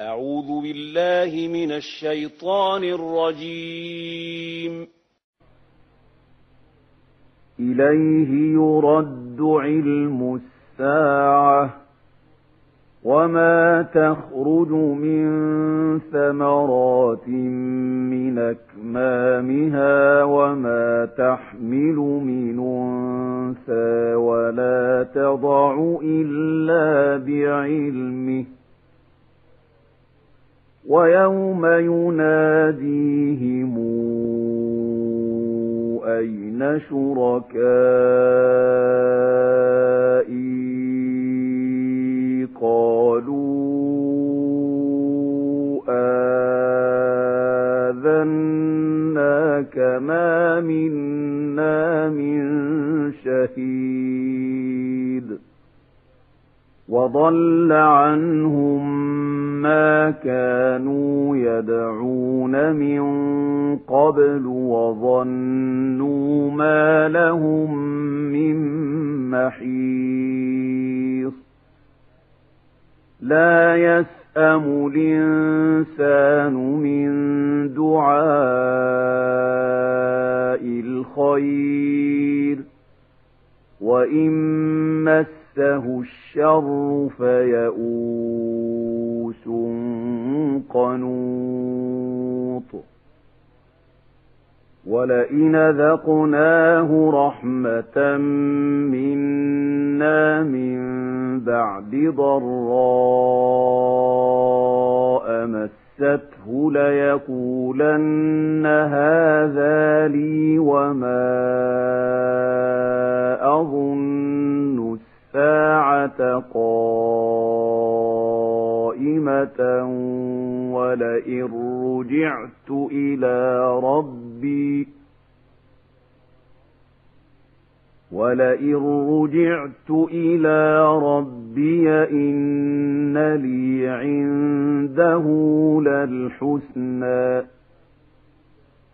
أعوذ بالله من الشيطان الرجيم. إليه يرد علم الساعة. وما تخرج من ثمرات من أكمامها وما تحمل من أنثى ولا تضع إلا بعلمه. ويوم يناديهم أين شركائي؟ قالوا آذناك ما منا من شهيد. وضل عنهم ما كانوا يدعون من قبل وظنوا ما لهم من محيص. لا يسأم الإنسان من دعاء الخير وإن مسه الشر فيئوس قنوط ولئن ذقناه رحمة منا من بعد ضراء مسته ليقولن هذا لي وما أظن الساعة قائمة. ولئن رجعت إلى ربي ولئن رجعت إلى ربي إن لي عنده للحسنى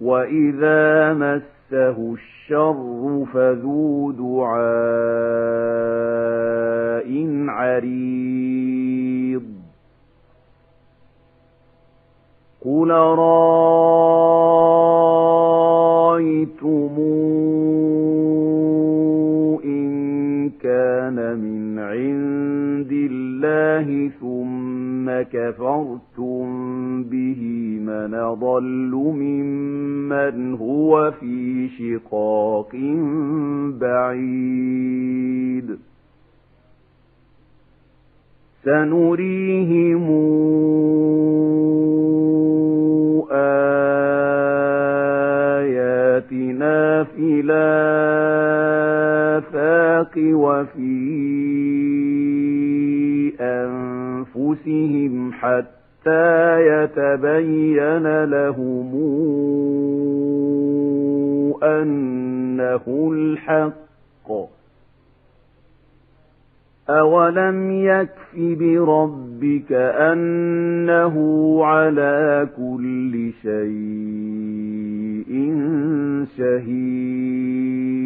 وإذا مسه الشر فذو دعاء عريض قل رأيتم كان من عند الله ثم كفرتم به من ضل ممن هو في شقاق بعيد. سنريهم آياتنا في الآفاق وفي أنفسهم حتى يتبين لهم أنه الحق. أولم يكف بربك أنه على كل شيء شهيد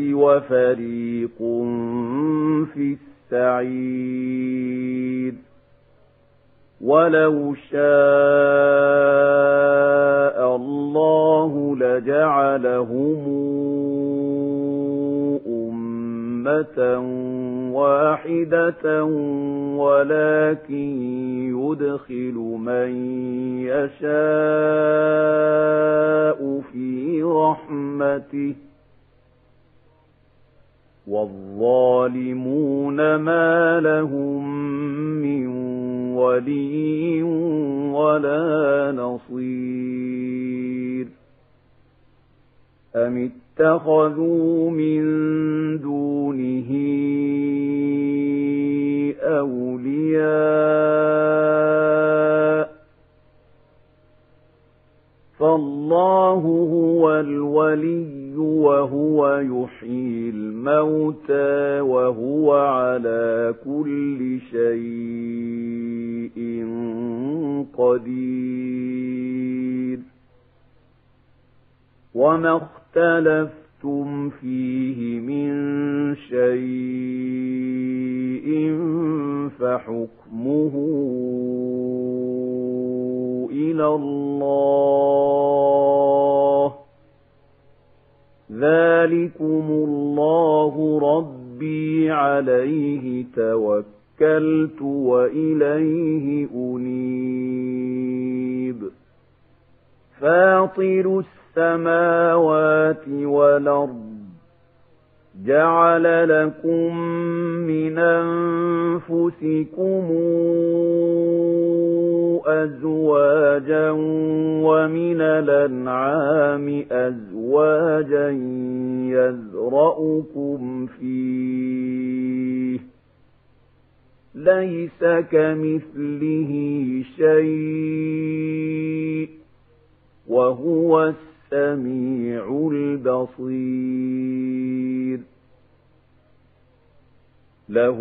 وفريق في السعير ولو شاء الله لجعلهم أمة واحدة ولكن يدخل من يشاء في رحمته ولي ولا نصير أم اتخذوا من فاطر السماوات والأرض. جعل لكم من أنفسكم أزواجا ومن الأنعام أزواجا يذرأكم فيه. ليس كمثله شيء. وهو السميع البصير. له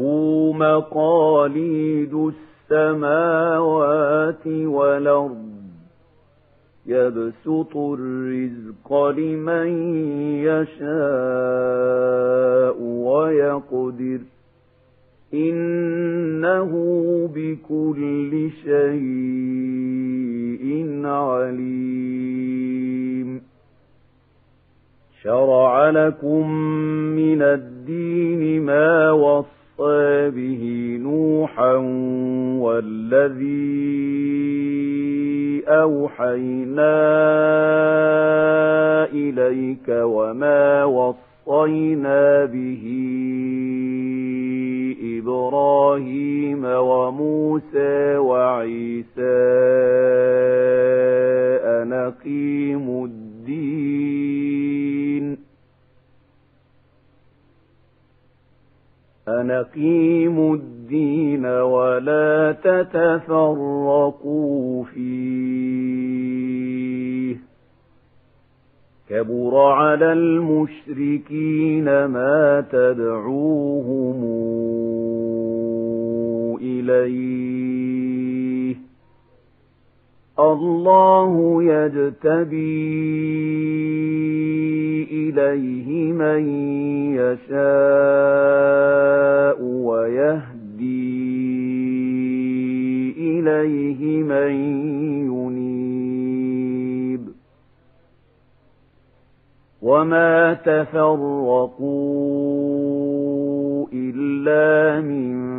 مقاليد السماوات والأرض يبسط الرزق لمن يشاء ويقدر. إنه بكل شيء عليم شرع لكم من الدين ما وصى به نوحا والذي أوحينا إليك وما وصى وَوَصَّيْنَا بِهِ إِبْرَاهِيمَ وَمُوسَىٰ وَعِيسَىٰ أَنْ أَقِيمُوا الدِّينَ. أَنْ أَقِيمُوا الدِّينَ وَلَا تَتَفَرَّقُوا فِيهِ. كَبُرَ عَلَى الْمُشْرِكِينَ مَا تَدْعُوهُمْ إِلَيْهِ. اللَّهُ يَجْتَبِي إِلَيْهِ مَن يَشَاءُ وَيَهْدِي إِلَيْهِ مَن يُنِيبُ. وَمَا تَفَرَّقُوا إِلَّا مِن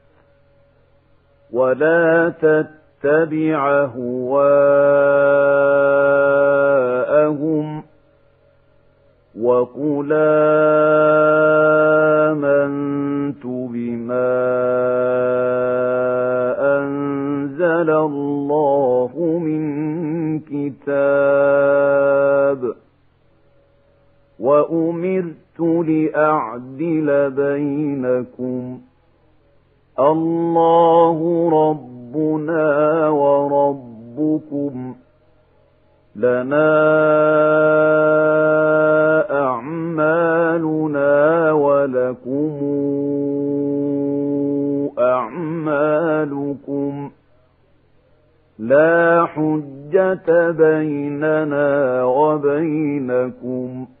وَلَا تَتَّبِعْ أَهْوَاءَهُمْ وَقُلْ آمَنتُ بِمَا أَنزَلَ اللَّهُ مِن كِتَابٍ وَأُمِرْتُ لِأَعْدِلَ بَيْنَكُمْ ۖ اللَّهُ رَبُّنَا وَرَبُّكُمْ لَنَا أَعْمَالُنَا وَلَكُمْ أَعْمَالُكُمْ ۖ لَا حُجَّةَ بَيْنَنَا وَبَيْنَكُمْ ۖ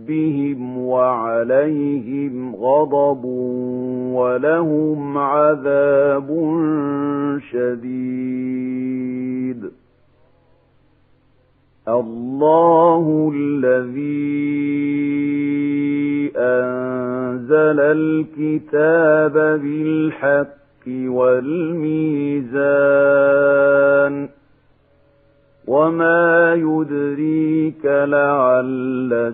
رَبِّهِمْ وَعَلَيْهِمْ غَضَبٌ وَلَهُمْ عَذَابٌ شَدِيدٌ اللَّهُ الَّذِي أَنزَلَ الْكِتَابَ بِالْحَقِّ وَالْمِيزَانَ وَمَا يُدْرِيكَ لَعَلَّ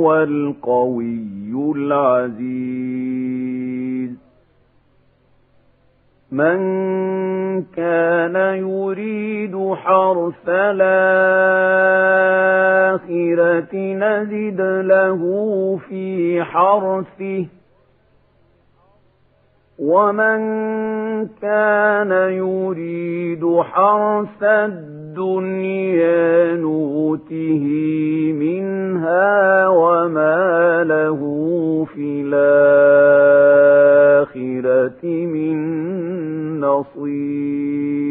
وَهُوَ الْقَوِيُّ الْعَزِيزُ. من كان يريد حرث الآخرة نزد له في حرثه. ومن كان يريد حرث الدنيا نوته منها وما له في الآخرة من نصيب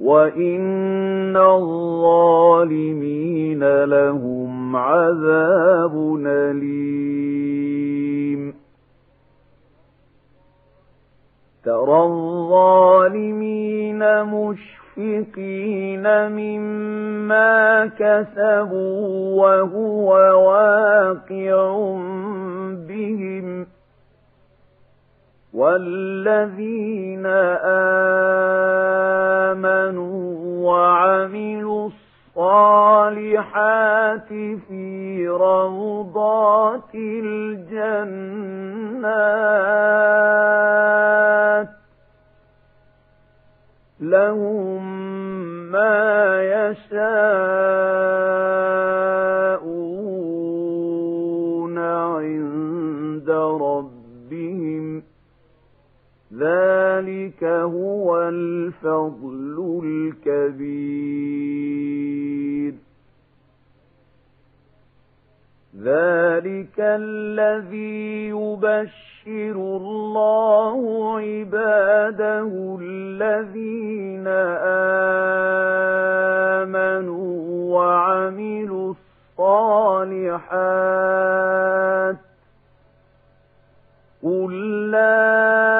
وإن الظالمين لهم عذاب أليم ترى الظالمين مشفقين مما كسبوا وهو واقع بهم والذين آمنوا وعملوا الصالحات في روضات الجنات لهم ما يشاءون ذلك هو الفضل الكبير ذلك الذي يبشر الله عباده الذين آمنوا وعملوا الصالحات قل لا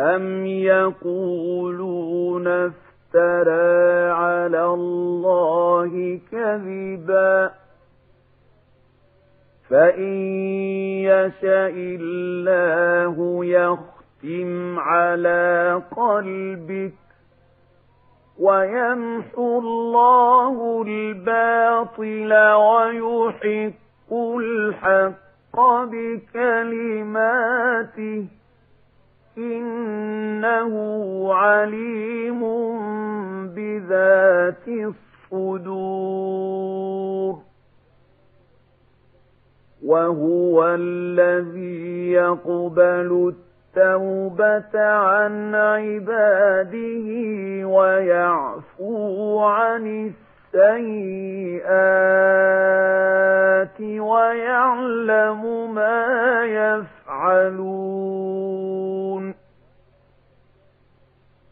أم يقولون افترى على الله كذبا فإن يشاء الله يختم على قلبك ويمحو الله الباطل ويحق الحق بكلماته إنه عليم بذات الصدور. وهو الذي يقبل التوبة عن عباده ويعفو عن السيئات ويعلم ما يفعلون.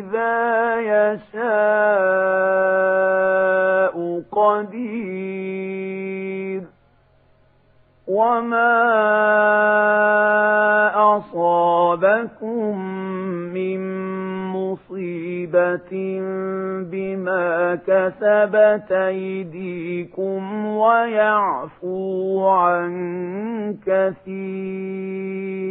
إذا يشاء قدير وما أصابكم من مصيبة بما كسبت أيديكم ويعفو عن كثير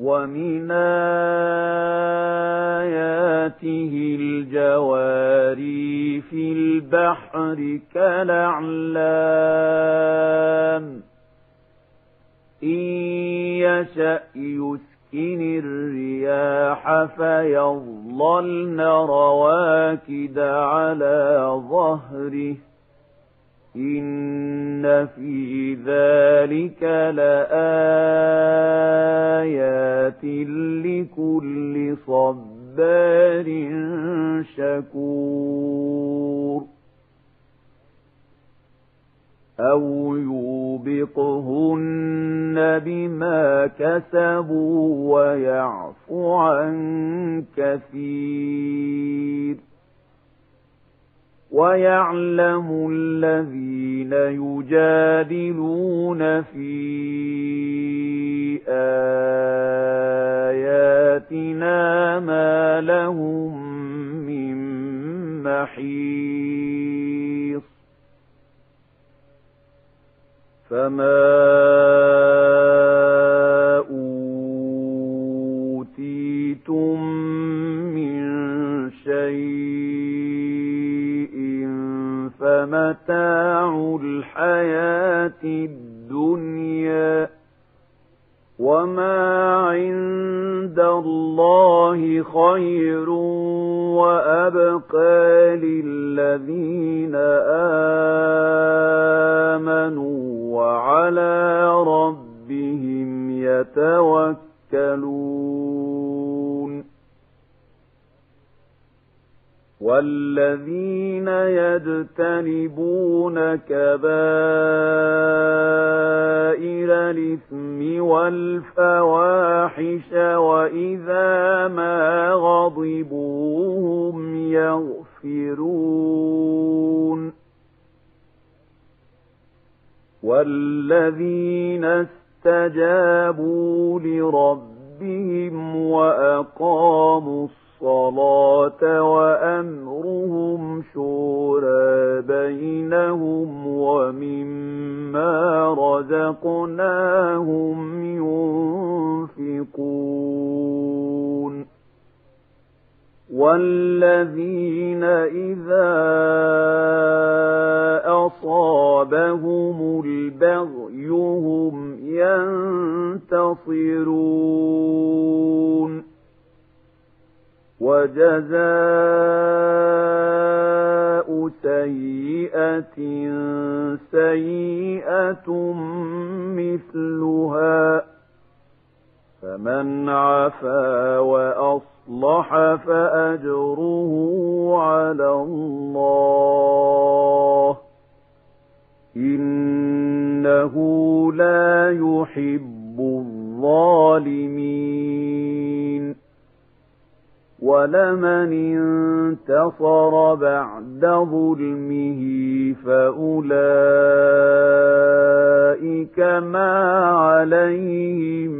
ومن آياته الجواري في البحر كالأعلام. إن يشأ يسكن الرياح فيظللن رواكد على ظهره. إن في ذلك لآيات بما كسبوا ويعفو عن كثير ويعلم الذين يجادلون يتوكلون. والذين يجتنبون كبائر الإثم والفواحش وإذا ما غضبوا هم يغفرون. والذين استجابوا لربهم وأقاموا الصلاة وأمرهم شورى بينهم ومما رزقناهم ينفقون. والذين إذا أصابهم البغي هم ينتصرون وجزاء سيئة سيئة مثلها فمن عفا وأصلح فأجره على الله لا يحب الظالمين ولمن انتصر بعد ظلمه فأولئك ما عليهم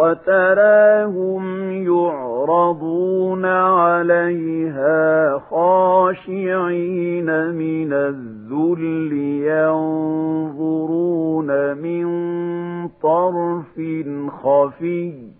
وتراهم يعرضون عليها خاشعين من الذل ينظرون من طرف خفي.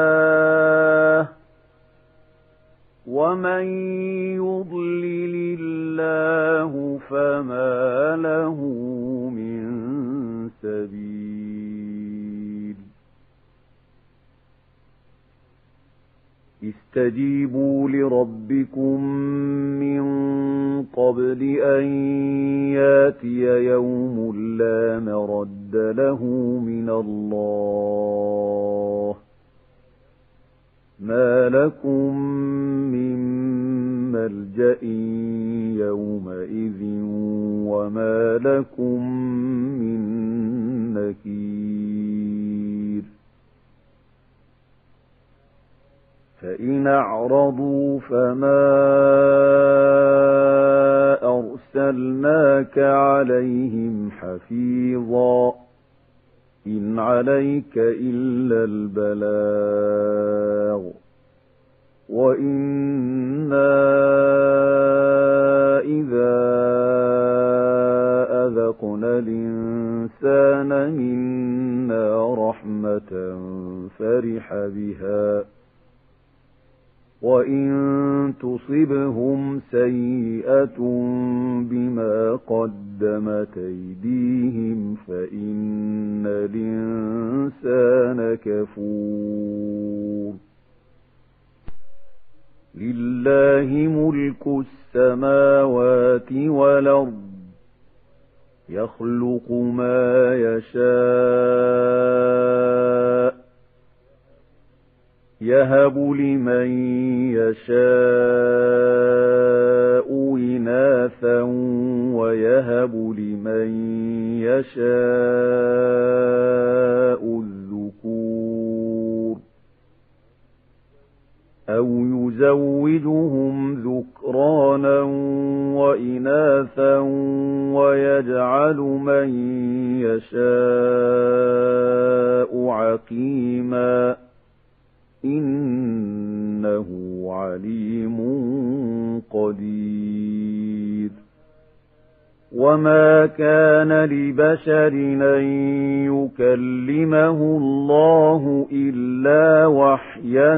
ومن يضلل الله فما له من سبيل استجيبوا لربكم من قبل أن ياتي يوم لا مرد له من الله ما لكم من ملجأ يومئذ وما لكم من نكير فإن أعرضوا فما أرسلناك عليهم حفيظا عليك إلا البلاغ. وإنا إذا أذقنا الإنسان منا رحمة فرح بها. وإن تصبهم سيئة بما قدمت أيديهم فإن الإنسان كفور. لله ملك السماوات والأرض يخلق ما يشاء يهب لمن يشاء إناثا ويهب لمن يشاء الذكور أو يزوجهم ذكرانا لبشر أن يكلمه الله إلا وحيا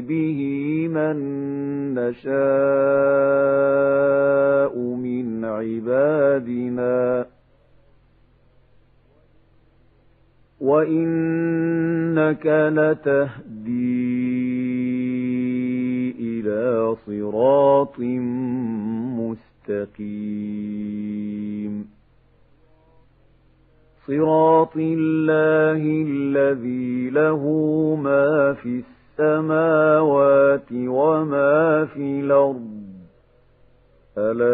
به من نشاء من عبادنا. وإنك لتهدي إلى صراط مستقيم. صراط الله الذي له ما في السماوات وما في الأرض. ألا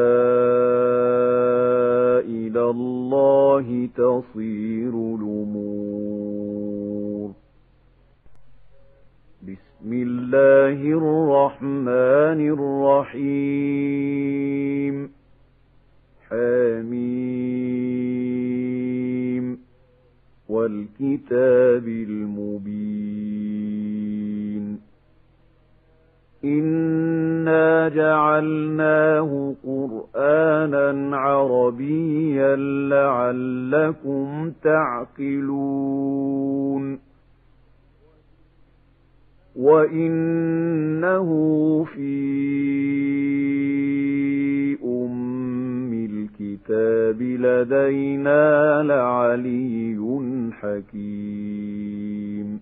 إلى الله تصير الأمور. بسم الله الرحمن الرحيم. حميم. والكتاب المبين. إنا جعلناه قرآنا عربيا لعلكم تعقلون وإنه في أم الكتاب لدينا لعلي حكيم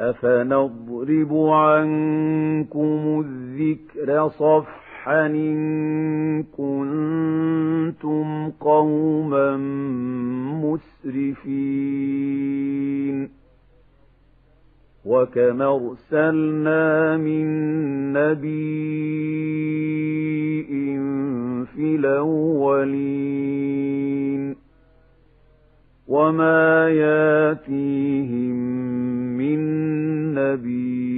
أفنضرب عنكم الذكر صفحا إن كنتم قوما مسرفين وكم أرسلنا من نبي في الأولين وما ياتيهم من نبي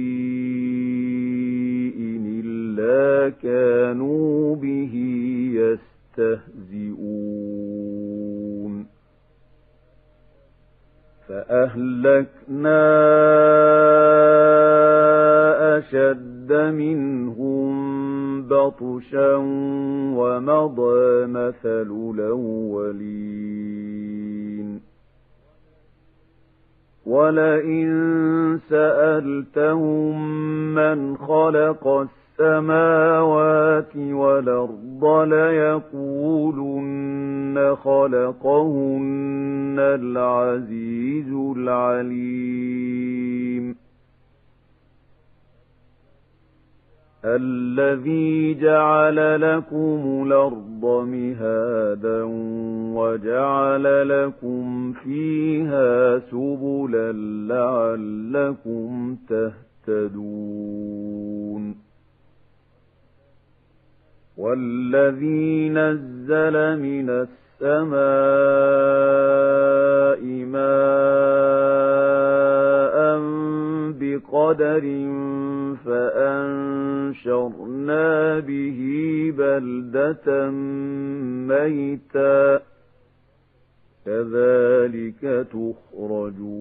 إلا كانوا به يستهزئون فأهلكنا أشد منهم بطشا ومضى مثل الأولين ولئن سألتهم من خلق السماوات والأرض ليقولن خلقهن العزيز العليم الذي جعل لكم الأرض مهادا وجعل لكم فيها سبلا لعلكم تهتدون والذي نزل من السماء ماء بقدر فأنشرنا به بلدة ميتا. كذلك تخرجون.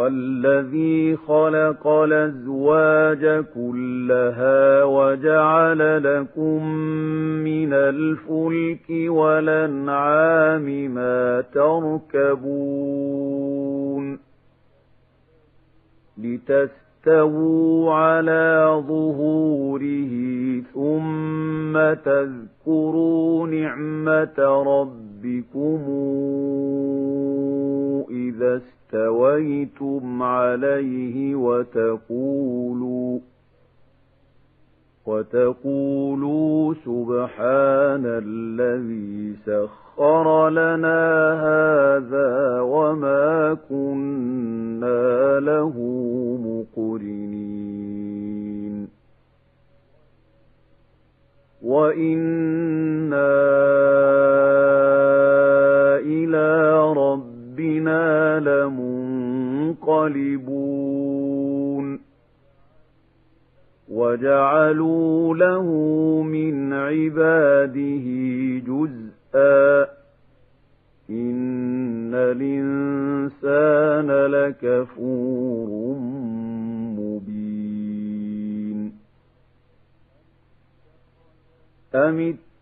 والذي خلق الأزواج كلها وجعل لكم من الفلك والأنعام ما تركبون لتستووا على ظهوره ثم تذكروا نعمة ربكم إذا اسْتَوَيْتُمْ عَلَيْهِ وَتَقُولُوا وَتَقُولُوا سُبْحَانَ الَّذِي سَخَّرَ لَنَا هَذَا وَمَا كُنَّا لَهُ مُقْرِنِينَ. وَإِنَّا لمنقلبون وجعلوا له من عباده جزءا إن الإنسان لكفور مبين أم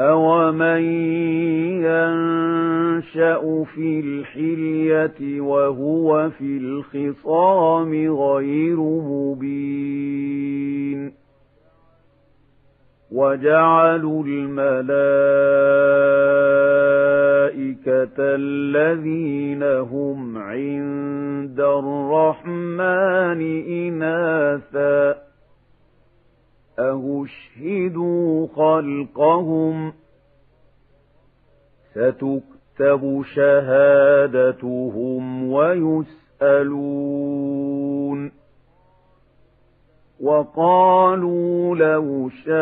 أَوَمَن يَنشَأُ فِي الْحِلْيَةِ وَهُوَ فِي الْخِصَامِ غَيْرُ مُبِينٍ وَجَعَلُوا الْمَلَائِكَةَ الَّذِينَ هُمْ عِندَ الرَّحْمَٰنِ إِنَاثًا أَهُشْهِدُوا خَلْقَهُمْ سَتُكْتَبُ شَهَادَتُهُمْ وَيُسْأَلُونَ وَقَالُوا لَوْ شَاءَ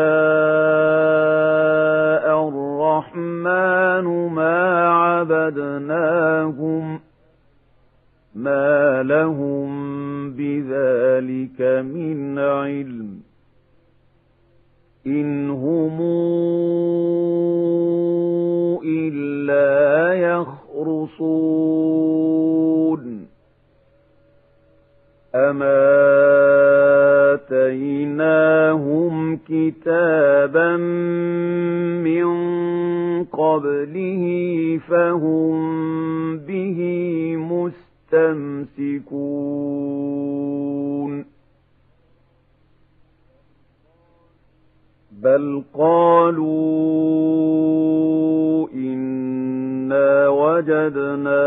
الرَّحْمَٰنُ مَا عَبَدْنَاهُمْ مَا لَهُم بِذَٰلِكَ مِنْ عِلْمٍ إِنْ هُمْ إِلَّا يَخْرُصُونَ أَمَا آتَيْنَاهُمْ كِتَابًا مِّن قَبْلِهِ فَهُم بِهِ مُسْتَمْسِكُونَ بَلْ قَالُوا إِنَّا وَجَدْنَا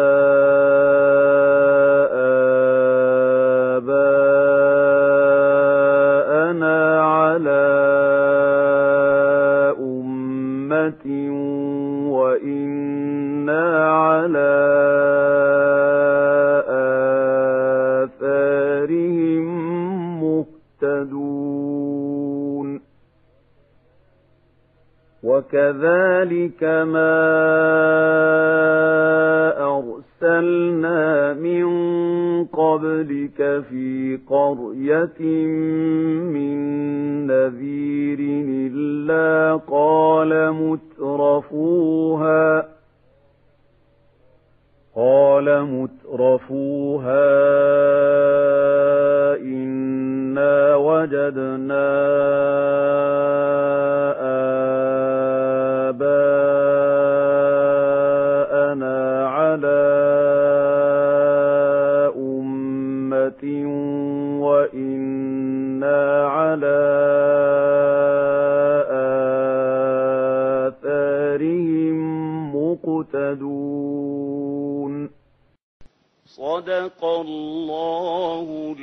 آبَاءَنَا عَلَىٰ أُمَّةٍ وَإِنَّا عَلَىٰ وَكَذَٰلِكَ مَا أَرْسَلْنَا مِن قَبْلِكَ فِي قَرْيَةٍ مِّن نَّذِيرٍ إِلَّا قَالَ مُتْرَفُوهَا قال مترفوها إنا وجدنا صدق الله